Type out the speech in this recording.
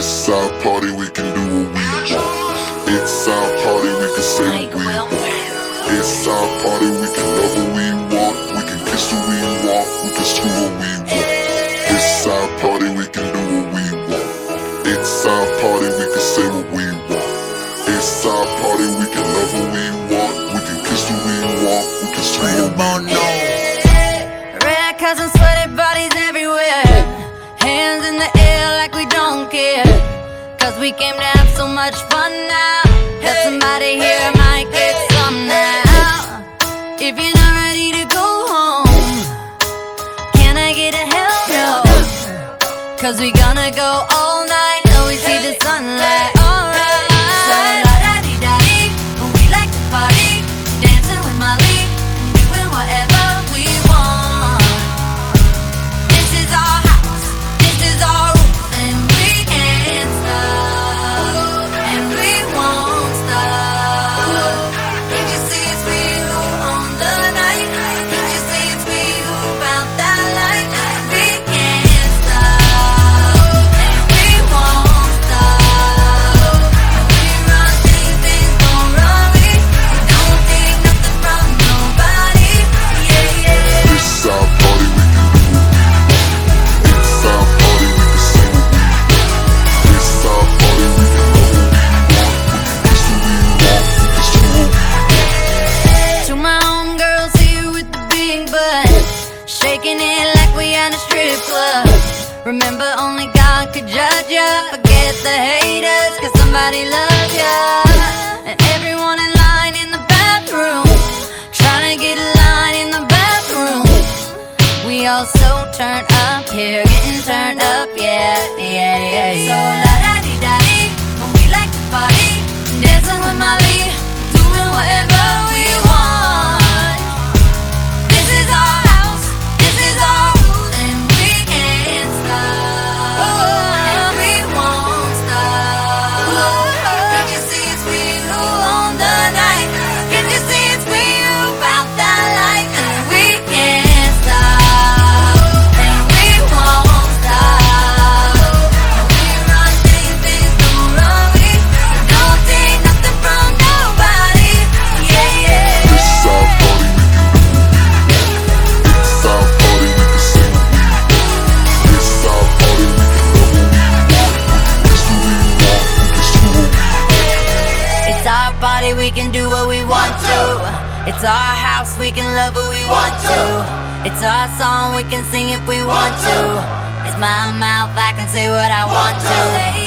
It's our party, we can do what we want. It's our party, we can say what we want. It's our party, we can love what we want. We can kiss who we want. We can screw what we want. It's our party, we can do what we want. It's our party, we can say what we want. It's our party, we can love what we want. We can kiss who we want. We can screw what we want. Cause we came to have so much fun now. That somebody here might get some now. If you're not ready to go home, can I get a hell no? Cause we gonna go all night till we see the sunlight. Remember, only God could judge ya. Forget the haters, cause somebody loves ya. And everyone in line in the bathroom, trying to get a line in the bathroom. We all so turned up here, getting turned up, yeah, yeah, yeah, yeah. So we can do what we want to. It's our house, we can love what we want to. It's our song, we can sing if we want to. It's my mouth, I can say what I want to.